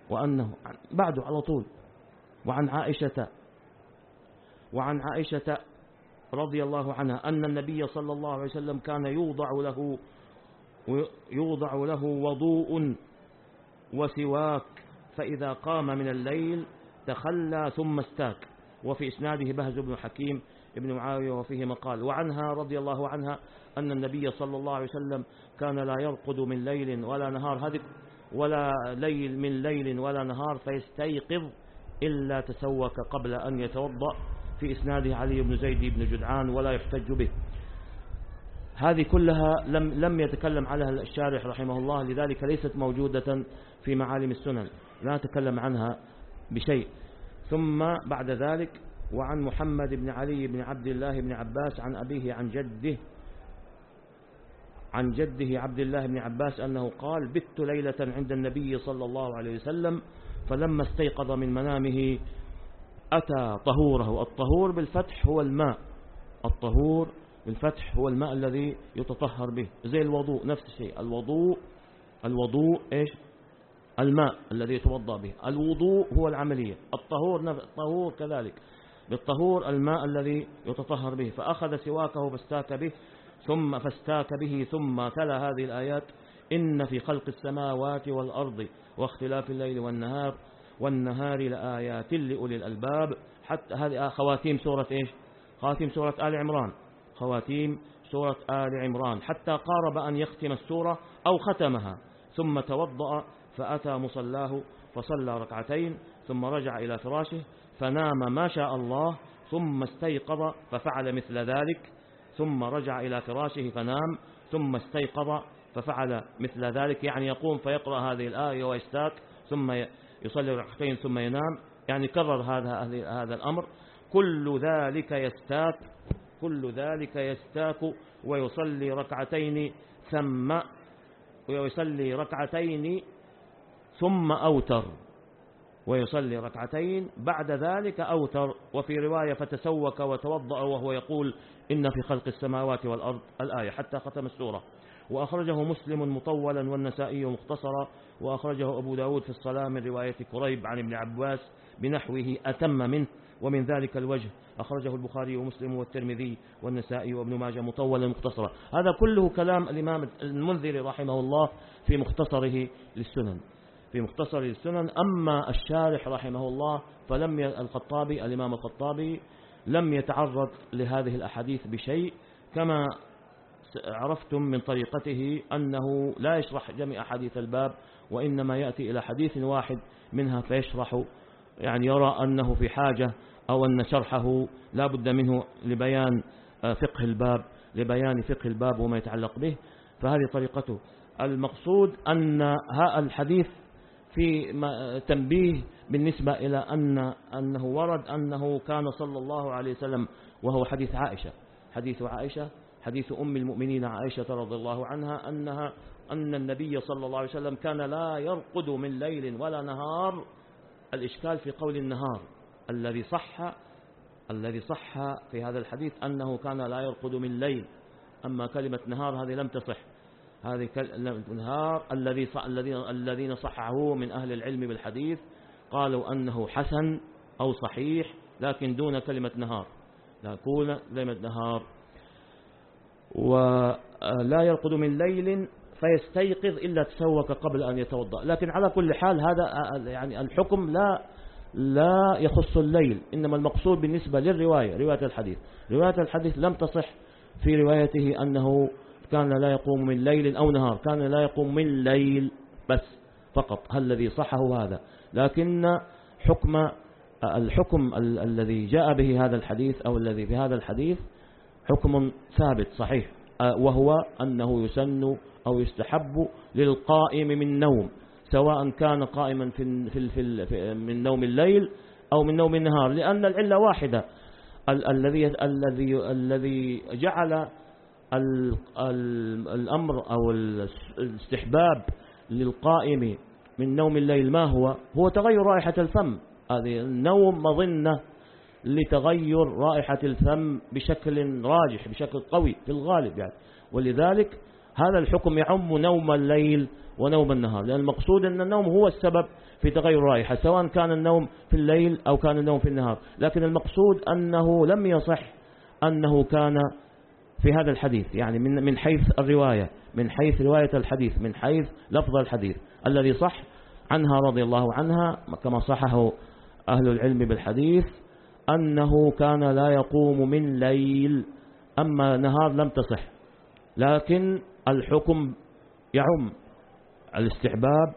وأنه بعده على طول وعن عائشة وعن عائشة رضي الله عنها أن النبي صلى الله عليه وسلم كان يوضع له يوضع له وضوء وسواك فإذا قام من الليل تخلى ثم استاك. وفي إسناده بهز بن حكيم ابن معاوية وفيه مقال. وعنها رضي الله عنها أن النبي صلى الله عليه وسلم كان لا يرقد من ليل ولا نهار. هذه ولا ليل من ليل ولا نهار فيستيقظ إلا تسوك قبل أن يتوضأ. في إسناده علي بن زيد بن جدعان ولا يحتج به. هذه كلها لم لم يتكلم عليها الشارح رحمه الله لذلك ليست موجودة في معالم السنن لا تكلم عنها بشيء. ثم بعد ذلك وعن محمد بن علي بن عبد الله بن عباس عن أبيه عن جده عن جده عبد الله بن عباس أنه قال بت ليلة عند النبي صلى الله عليه وسلم فلما استيقظ من منامه أتى طهوره. الطهور بالفتح هو الماء. الطهور بالفتح هو الماء الذي يتطهر به. زي الوضوء نفس الشيء. الوضوء الوضوء إيش؟ الماء الذي يتوضأ به. الوضوء هو العملية. الطهور الطهور كذلك. بالطهور الماء الذي يتطهر به. فأخذ سواكه فاستاك به ثم فاستاك به ثم تلا هذه الآيات. إن في خلق السماوات والأرض واختلاف الليل والنهار والنهار لآيات لأولي الألباب. حتى هذه خواتيم سورة إيش؟ خواتيم سورة آل عمران. خواتيم سورة آل عمران. حتى قارب أن يختم السورة أو ختمها. ثم توضأ فأتى مصلاه فصلى ركعتين ثم رجع إلى فراشه فنام ما شاء الله ثم استيقظ ففعل مثل ذلك ثم رجع إلى فراشه فنام ثم استيقظ ففعل مثل ذلك. يعني يقوم فيقرأ هذه الآية ويستاك ثم يصلي ركعتين ثم ينام. يعني كرر هذا هذا الأمر. كل ذلك يستاك كل ذلك يستاك ويصلي ركعتين ثم ويصلي ركعتين ثم أوتر. ويصلي ركعتين بعد ذلك أوتر. وفي رواية فتسوك وتوضأ وهو يقول إن في خلق السماوات والأرض الآية حتى ختم السورة. وأخرجه مسلم مطولا والنسائي مختصرا وأخرجه أبو داود في الصلاة من رواية كريب عن ابن عباس بنحوه أتم منه ومن ذلك الوجه أخرجه البخاري ومسلم والترمذي والنسائي وابن ماجه مطولا مختصرا. هذا كله كلام الإمام المنذر رحمه الله في مختصره للسنن. في مختصر السنن أما الشارح رحمه الله فلم الخطابي الإمام الخطابي لم يتعرض لهذه الأحاديث بشيء كما عرفتم من طريقته أنه لا يشرح جميع أحاديث الباب وإنما يأتي إلى حديث واحد منها فيشرح يعني يرى أنه في حاجة أو أن شرحه لا بد منه لبيان فقه الباب لبيان فقه الباب وما يتعلق به فهذه طريقته. المقصود أن ها الحديث في تنبيه بالنسبة إلى أن أنه ورد أنه كان صلى الله عليه وسلم وهو حديث عائشة. حديث عائشة حديث أم المؤمنين عائشة رضي الله عنها أنها أن النبي صلى الله عليه وسلم كان لا يرقد من ليل ولا نهار الإشكال في قول النهار. الذي صح الذي صح في هذا الحديث أنه كان لا يرقد من ليل. أما كلمة نهار هذه لم تصح. هذه النهار الذي الذين صححوه من أهل العلم بالحديث قالوا أنه حسن أو صحيح لكن دون كلمة نهار. لا كلمة نهار. ولا يرقد من ليل فيستيقظ إلا تسوك قبل أن يتوضأ. لكن على كل حال هذا يعني الحكم لا لا يخص الليل إنما المقصود بالنسبة للرواية رواية الحديث. رواية الحديث لم تصح في روايته أنه كان لا يقوم من ليل أو نهار كان لا يقوم من ليل بس فقط. هل الذي صحه هذا. لكن حكم الحكم الذي جاء به هذا الحديث أو الذي في هذا الحديث حكم ثابت صحيح. وهو أنه يسن أو يستحب للقائم من نوم سواء كان قائما في في في من نوم الليل أو من نوم النهار لأن العلة واحدة. الذي الذي الذي جعل الأمر أو الاستحباب للقائم من نوم الليل ما هو؟ هو تغير رائحة الفم. هذه النوم مظنة. لتغير رائحة الفم بشكل راجح بشكل قوي في الغالب يعني. ولذلك هذا الحكم يعم نوم الليل ونوم النهار لأن المقصود أن النوم هو السبب في تغير الرائحة سواء كان النوم في الليل أو كان النوم في النهار. لكن المقصود أنه لم يصح أنه كان في هذا الحديث يعني من من حيث الرواية من حيث رواية الحديث من حيث لفظ الحديث. الذي صح عنها رضي الله عنها كما صحه أهل العلم بالحديث أنه كان لا يقوم من ليل أما نهار لم تصح. لكن الحكم يعم. الاستحباب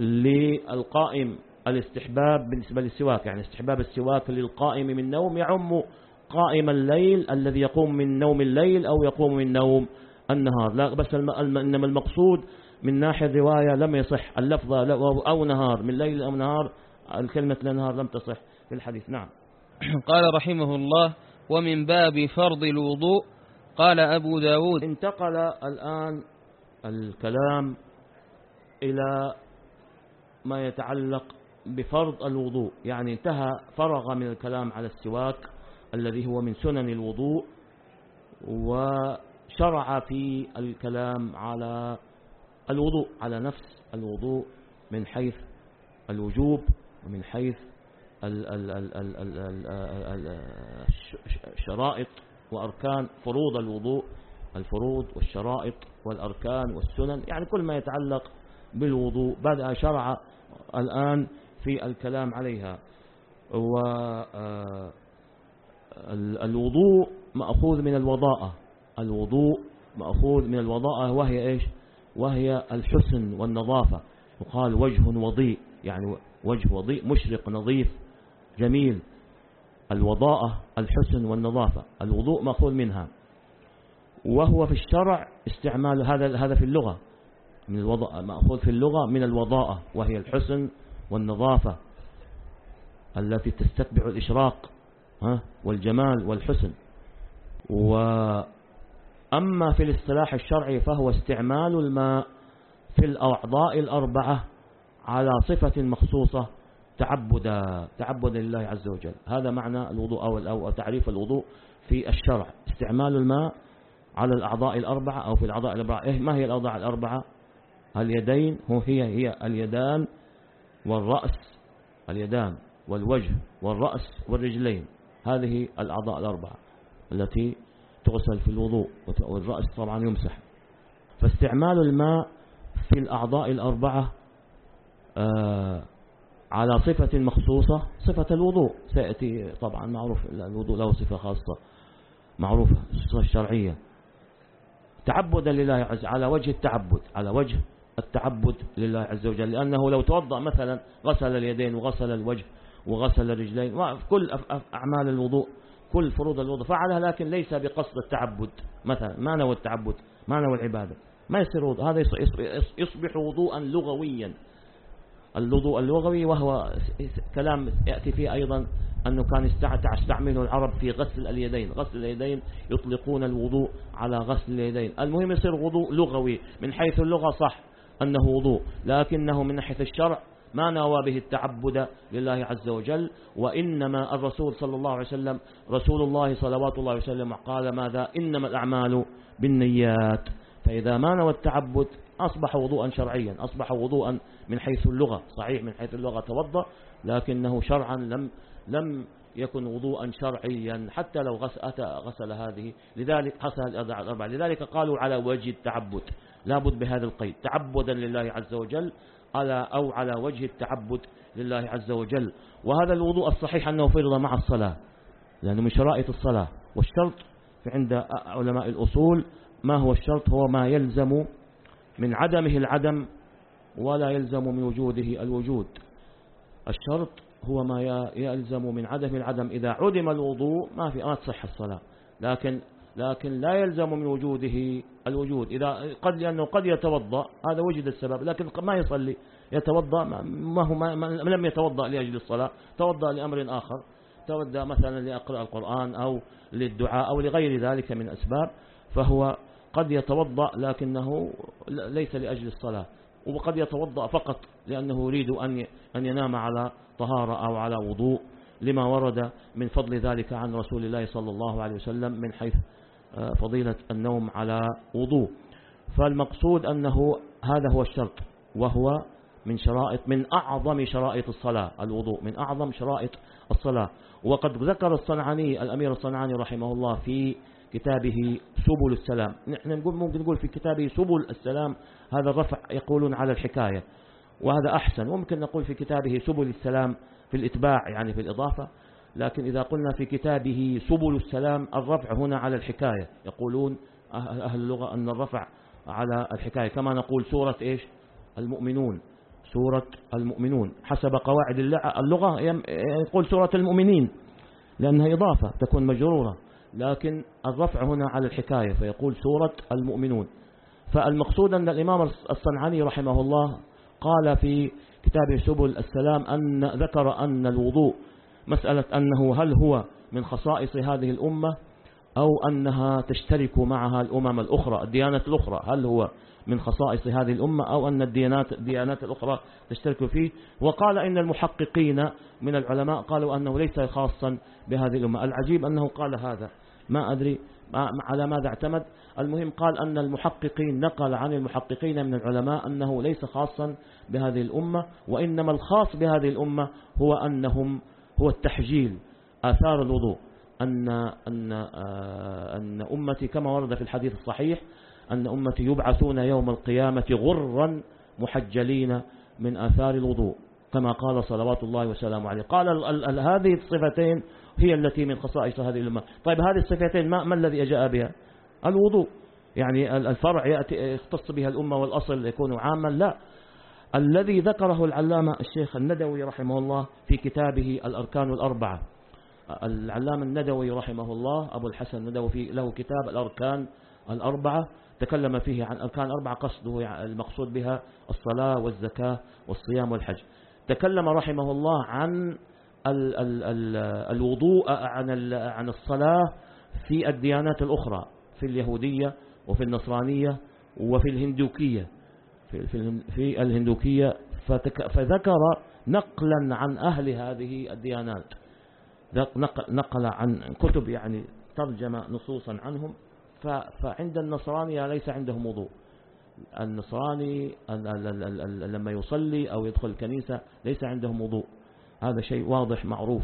للقائم الاستحباب بالنسبة للسواك يعني استحباب السواك للقائم من نوم يعم قائم الليل الذي يقوم من نوم الليل أو يقوم من نوم النهار. لا بس إنما المقصود من ناحية الرواية لم يصح. اللفظ أو نهار من ليل أو نهار الكلمة لنهار لم تصح في الحديث. نعم. [clears throat] قال رحمه الله ومن باب فرض الوضوء قال أبو داود انتقل الآن الكلام إلى ما يتعلق بفرض الوضوء يعني انتهى فرغ من الكلام على السواك الذي هو من سنن الوضوء وشرع في الكلام على الوضوء على نفس الوضوء من حيث الوجوب ومن حيث الشرائط وأركان فروض الوضوء الفروض والشرائط والأركان والسنن يعني كل ما يتعلق بالوضوء. بدأ شرع الآن في الكلام عليها. و الوضوء مأخوذ من الوضاءة. الوضوء مأخوذ من الوضاءة وهي إيش؟ وهي الحسن والنظافة. وقال وجه وضيء يعني وجه وضيء مشرق نظيف جميل. الوضاءة الحسن والنظافة الوضوء مأخوذ منها. وهو في الشرع استعمال هذا هذا في اللغة. من الوضاء مأخوذ في اللغة من الوضاءة وهي الحسن والنظافة التي تستتبع الإشراق والجمال والحسن. وأما في الاصطلاح الشرعي فهو استعمال الماء في الأعضاء الأربعة على صفة مخصوصة تعبدا تعبدا لله عز وجل. هذا معنى الوضوء أو, أو تعريف الوضوء في الشرع. استعمال الماء على الأعضاء الأربعة أو في الأعضاء الأربعة. إيه ما هي الأعضاء الأربعة؟ اليدين هي هي اليدان والرأس اليدان والوجه والرأس والرجلين. هذه الأعضاء الأربعة التي تغسل في الوضوء والرأس طبعا يمسح. فاستعمال الماء في الأعضاء الأربعة آه على صفة مخصوصة صفة الوضوء. سيأتي طبعا معروف الوضوء له صفة خاصة معروفة الصفة الشرعية. تعبدا لله عز على وجه التعبد على وجه التعبد لله عز وجل لأنه لو توضأ مثلا غسل اليدين وغسل الوجه وغسل الرجلين كل أعمال الوضوء كل فروض الوضوء فعلها لكن ليس بقصد التعبد. مثلا ما نوى التعبد؟ ما نوى العبادة؟ ما يصير وضوء. هذا يصبح وضوءا لغويا. الوضوء اللغوي وهو كلام يأتي فيه أيضا أنه كان يستعمله العرب في غسل اليدين. غسل اليدين يطلقون الوضوء على غسل اليدين. المهم يصير وضوء لغوي من حيث اللغة صح أنه وضوء لكنه من حيث الشرع ما نوى به التعبد لله عز وجل وإنما الرسول صلى الله عليه وسلم رسول الله صلوات الله وسلم قال ماذا؟ إنما الأعمال بالنيات. فإذا ما نوى التعبد أصبح وضوءا شرعيا أصبح وضوءا من حيث اللغة. صحيح من حيث اللغة توضأ لكنه شرعا لم لم يكن وضوءا شرعيا حتى لو غسل, غسل هذه. لذلك غسل الأربعة لذلك قالوا على وجه التعبد. لابد بهذا القيد. تعبدا لله عز وجل على أو على وجه التعبد لله عز وجل. وهذا الوضوء الصحيح أنه فرض مع الصلاة لأنه من شرائط الصلاة. والشرط عند علماء الأصول ما هو الشرط؟ هو ما يلزم من عدمه العدم ولا يلزم من وجوده الوجود. الشرط هو ما يلزم من عدم العدم. إذا عدم الوضوء ما في ما تصح الصلاة. لكن لكن لا يلزم من وجوده الوجود. إذا قد لأنه قد يتوضأ هذا وجد السبب لكن ما يصلي يتوضأ ما هو ما لم يتوضأ لأجل الصلاة توضأ لأمر آخر. توضأ مثلا لأقرأ القرآن أو للدعاء أو لغير ذلك من أسباب فهو قد يتوضأ لكنه ليس لأجل الصلاة وقد يتوضأ فقط لأنه يريد أن أن ينام على طهارة أو على وضوء لما ورد من فضل ذلك عن رسول الله صلى الله عليه وسلم من حيث آه، فضيلة النوم على وضوء. فالمقصود أنه هذا هو الشرط وهو من شرائط من أعظم شرائط الصلاة الوضوء من أعظم شرائط الصلاة. وقد ذكر الصنعاني الأمير الصنعاني رحمه الله في كتابه سبل السلام. نحن نقول ممكن نقول في كتابه سبل السلام هذا الرفع يقولون على الحكاية وهذا أحسن. وممكن نقول في كتابه سبل السلام في الإتباع يعني في الإضافة لكن إذا قلنا في كتابه سبل السلام الرفع هنا على الحكاية يقولون أهل اللغة أن الرفع على الحكاية. كما نقول سورة إيش؟ المؤمنون. سورة المؤمنون. حسب قواعد اللغة يقول سورة المؤمنين لأنها إضافة تكون مجرورة. لكن الرفع هنا على الحكاية فيقول سورة المؤمنون. فالمقصود أن الإمام الصنعاني رحمه الله قال في كتاب سبل السلام أن ذكر أن الوضوء مسألة أنه هل هو من خصائص هذه الأمة أو أنها تشترك معها الأمم الأخرى الديانات الأخرى هل هو من خصائص هذه الأمة أو أن الديانات, الديانات الأخرى تشترك فيه. وقال إن المحققين من العلماء قالوا أنه ليس خاصا بهذه الأمة. العجيب أنه قال هذا. ما أدري على ماذا اعتمد. المهم قال أن المحققين نقل عن المحققين من العلماء أنه ليس خاصا بهذه الأمة وإنما الخاص بهذه الأمة هو أنهم هو التحجيل آثار الوضوء. أن, أن, آه، أن أمتي كما ورد في الحديث الصحيح أن أمتي يبعثون يوم القيامة غرا محجلين من آثار الوضوء كما قال صلوات الله وسلامه عليه. قال ال ال هذه الصفتين هي التي من خصائص هذه الأمة. طيب هذه الصفتين ما, ما الذي جاء بها؟ الوضوء. يعني الفرع يأتي يختص بها الأمة والأصل يكون عاما. لا. الذي ذكره العلامة الشيخ الندوي رحمه الله في كتابه الأركان الأربعة. العلامة الندوي رحمه الله أبو الحسن الندوي له كتاب الأركان الأربعة. تكلم فيه عن أركان أربعة قصده المقصود بها الصلاة والزكاة والصيام والحج. تكلم رحمه الله عن ال ال ال الوضوء عن عن الصلاة في الديانات الأخرى في اليهودية وفي النصرانية وفي الهندوكية. في الهندوكية فذكر نقلا عن أهل هذه الديانات. نقل عن كتب يعني ترجم نصوصا عنهم. فعند النصرانية ليس عندهم وضوء النصراني لما يصلي أو يدخل الكنيسة ليس عندهم وضوء هذا شيء واضح معروف.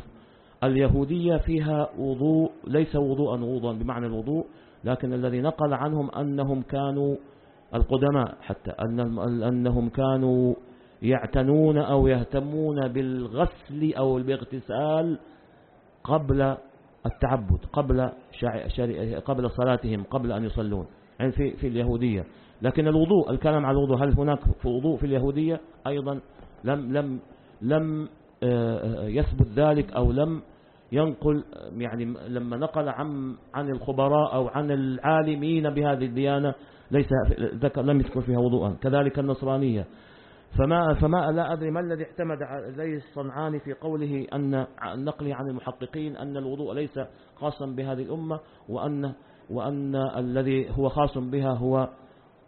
اليهودية فيها وضوء ليس وضوءا وضوءا بمعنى الوضوء لكن الذي نقل عنهم أنهم كانوا القدماء حتى أنهم كانوا يعتنون أو يهتمون بالغسل أو باغتسال قبل التعبد قبل قبل صلاتهم قبل أن يصلون. يعني في في اليهودية. لكن الوضوء الكلام على الوضوء هل هناك وضوء في اليهودية؟ أيضا لم لم لم آه، آه، يثبت ذلك أو لم ينقل يعني لما نقل عن عن الخبراء أو عن العالمين بهذه الديانة ليس ذكر لم يذكر فيها وضوءا. كذلك النصرانية. فما فما لا أدري ما الذي اعتمد زي الصنعاني في قوله أن نقله عن المحققين أن الوضوء ليس خاصا بهذه الأمة وأن وأن الذي هو خاص بها هو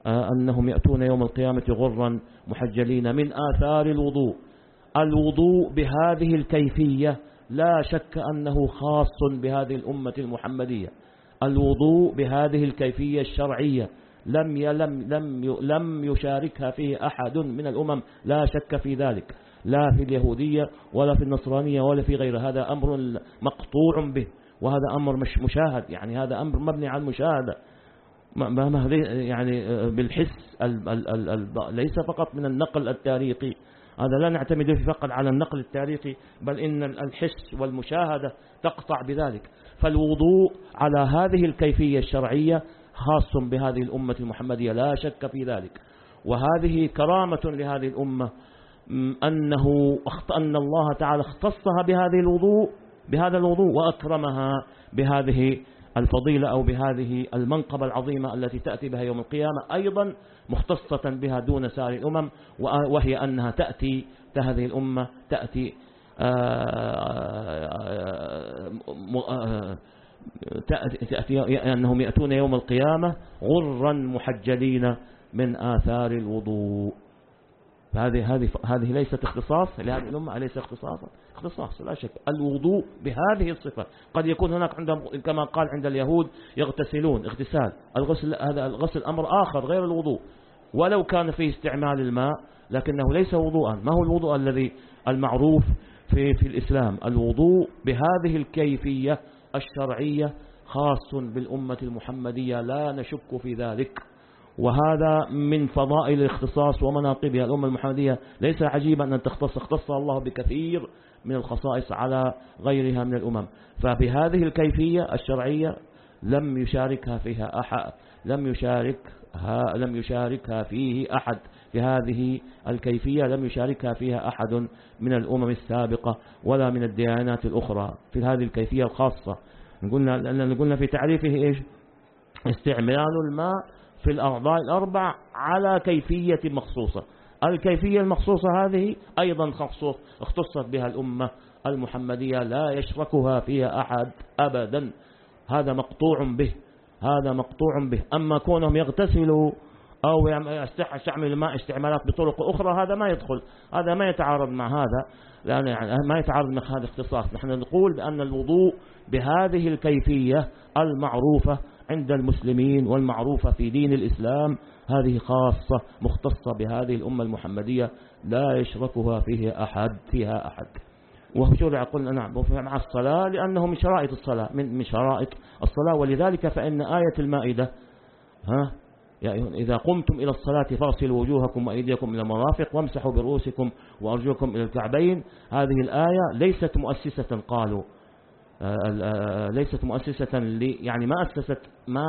آه، أنهم يأتون يوم القيامة غرا محجلين من آثار الوضوء. الوضوء بهذه الكيفية لا شك أنه خاص بهذه الأمة المحمدية. الوضوء بهذه الكيفية الشرعية لم لم لم لم يشاركها فيه أحد من الأمم. لا شك في ذلك. لا في اليهودية ولا في النصرانية ولا في غير هذا أمر مقطوع به وهذا أمر مش مشاهد. يعني هذا أمر مبني على المشاهدة. ما يعني بالحس ليس فقط من النقل التاريخي. هذا لا نعتمد فقط على النقل التاريخي بل إن الحس والمشاهدة تقطع بذلك. فالوضوء على هذه الكيفية الشرعية خاص بهذه الأمة المحمدية لا شك في ذلك. وهذه كرامة لهذه الأمة أنه أن الله تعالى اختصها بهذه الوضوء بهذا الوضوء وأكرمها بهذه الفضيلة أو بهذه المنقبة العظيمة التي تأتي بها يوم القيامة أيضا مختصة بها دون سائر الأمم وهي أنها تأتي هذه الأمة تأتي آه، آه، آه، تأتي أنهم يأتون يوم القيامة غرا محجلين من آثار الوضوء. هذه هذه هذه ليست اختصاص لهذه الأمة أليس اختصاصا. اختصاص لا شك. الوضوء بهذه الصفة. قد يكون هناك عندهم كما قال عند اليهود يغتسلون اغتسال. الغسل هذا الغسل أمر آخر غير الوضوء. ولو كان فيه استعمال الماء لكنه ليس وضوءا. ما هو الوضوء الذي المعروف في في الإسلام؟ الوضوء بهذه الكيفية الشرعية خاص بالأمة المحمدية لا نشك في ذلك. وهذا من فضائل الاختصاص ومناقبها الأمة المحمدية. ليس عجيبا أن تختص اختص الله بكثير من الخصائص على غيرها من الأمم. فبهذه الكيفية الشرعية لم يشاركها فيها أحد لم يشاركها لم يشاركها فيه أحد. في هذه الكيفية لم يشاركها فيها أحد من الأمم السابقة ولا من الديانات الأخرى في هذه الكيفية الخاصة. قلنا لأن قلنا في تعريفه إيش؟ استعمال الماء في الأعضاء الأربع على كيفية مخصوصة. الكيفية المخصوصة هذه أيضا اختصت بها الأمة المحمدية لا يشركها فيها أحد أبدا. هذا مقطوع به هذا مقطوع به. أما كونهم يغتسلوا أو يستعمل الماء استعمالات بطرق أخرى هذا ما يدخل هذا ما يتعارض مع هذا لأن يعني ما يتعارض مع هذا الاختصاص. نحن نقول بأن الوضوء بهذه الكيفية المعروفة عند المسلمين والمعروفة في دين الإسلام هذه خاصة مختصة بهذه الأمة المحمدية لا يشركها فيه أحد فيها أحد. وهو شرع قلنا نعم مع الصلاة لأنه من شرائط الصلاة من شرائط الصلاة. ولذلك فإن آية المائدة ها إذا قمتم إلى الصلاة فاغسلوا وجوهكم وأيديكم إلى المرافق وامسحوا برؤوسكم وأرجلكم إلى الكعبين. هذه الآية ليست مؤسسة قالوا. آه، آه، ليست مؤسسة يعني ما أسست ما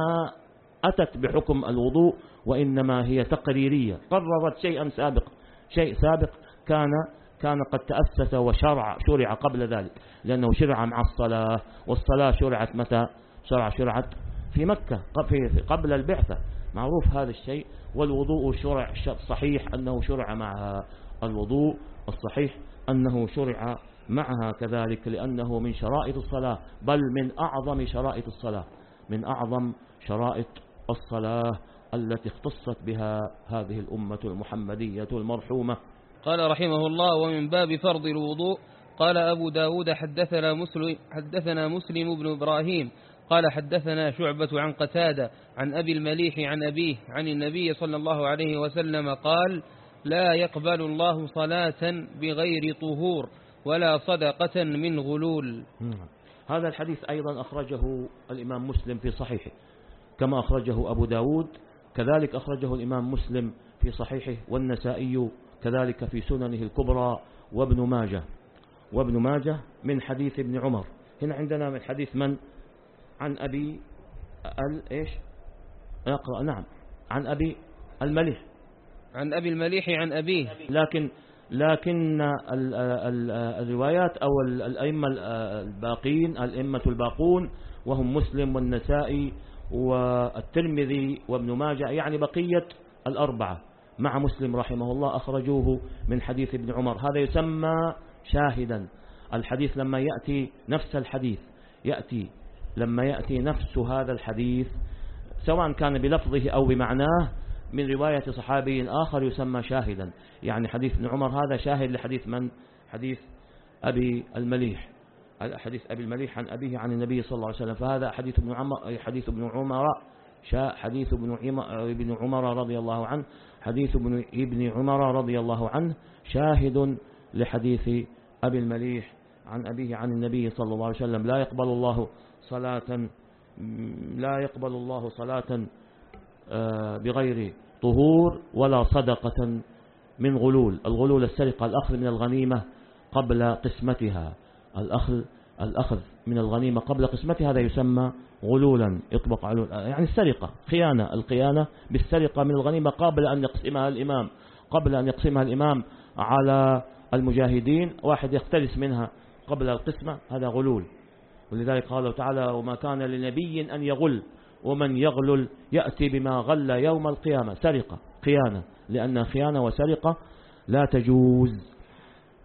أتت بحكم الوضوء وإنما هي تقريرية. قررت شيئا سابق شيء سابق كان كان قد تأسس وشرع شرع قبل ذلك لأنه شرع مع الصلاة والصلاة شرعت متى؟ شرع شرعت في مكة قبل البعثة. معروف هذا الشيء والوضوء شرع صحيح أنه شرع معها الوضوء الصحيح أنه شرع معها كذلك لأنه من شرائط الصلاة بل من أعظم شرائط الصلاة من أعظم شرائط الصلاة التي اختصت بها هذه الأمة المحمدية المرحومة. قال رحمه الله ومن باب فرض الوضوء قال أبو داود حدثنا مسلم, حدثنا مسلم بن إبراهيم قال حدثنا شعبة عن قتادة عن أبي المليح عن أبيه عن النبي صلى الله عليه وسلم قال لا يقبل الله صلاة بغير طهور ولا صدقة من غلول. هذا الحديث أيضا أخرجه الإمام مسلم في صحيحه كما أخرجه أبو داود كذلك أخرجه الإمام مسلم في صحيحه والنسائي كذلك في سننه الكبرى وابن ماجه. وابن ماجه من حديث ابن عمر. هنا عندنا من حديث من؟ عن أبي ال إيش؟ اقرأ نعم. عن أبي المليح. عن أبي المليح عن أبيه. لكن لكن الروايات أو الأئمة الباقين الأئمة الباقون وهم مسلم والنسائي والترمذي وابن ماجه يعني بقية الأربعة مع مسلم رحمه الله أخرجوه من حديث ابن عمر. هذا يسمى شاهدا. الحديث لما يأتي نفس الحديث يأتي لما يأتي نفس هذا الحديث سواء كان بلفظه أو بمعناه من رواية صحابي آخر يسمى شاهدا. يعني حديث ابن عمر هذا شاهد لحديث من؟ حديث أبي المليح. حديث أبي المليح عن أبيه عن النبي صلى الله عليه وسلم. فهذا حديث ابن عمر حديث ابن عمر حديث ابن عمر رضي الله عنه. حديث ابن ابن عمر رضي الله عنه شاهد لحديث أبي المليح عن أبيه عن النبي صلى الله عليه وسلم. لا يقبل الله صلاة لا يقبل الله صلاة آه، بغير طهور ولا صدقة من غلول. الغلول السرقة الأخذ من الغنيمة قبل قسمتها. الأخذ الأخذ من الغنيمة قبل قسمتها هذا يسمى غلولا. يطبق على يعني السرقة خيانة الخيانة بالسرقة من الغنيمة قبل أن يقسمها الإمام قبل أن يقسمها الإمام على المجاهدين. واحد يختلس منها قبل القسمة هذا غلول. ولذلك قال تعالى وما كان لنبي أن يغل ومن يغلل يأتي بما غل يوم القيامة. سرقة خيانة لأن خيانة وسرقة لا تجوز.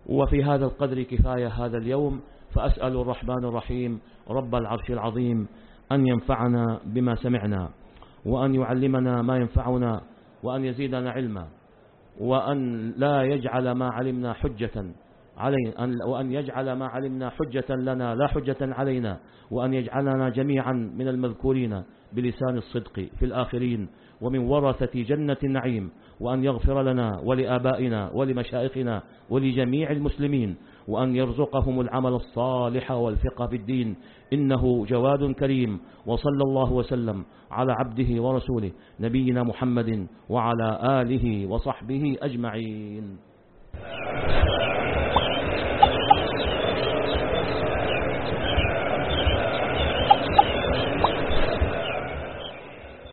وفي هذا القدر كفاية هذا اليوم. فأسأل الرحمن الرحيم رب العرش العظيم أن ينفعنا بما سمعنا وأن يعلمنا ما ينفعنا وأن يزيدنا علما وأن لا يجعل ما علمنا حجة. علينا وأن يجعل ما علمنا حجة لنا لا حجة علينا وأن يجعلنا جميعا من المذكورين بلسان الصدق في الآخرين ومن ورثة جنة النعيم وأن يغفر لنا ولآبائنا ولمشائخنا ولجميع المسلمين وأن يرزقهم العمل الصالح والفقه في الدين. إنه جواد كريم وصلى الله وسلم على عبده ورسوله نبينا محمد وعلى آله وصحبه أجمعين.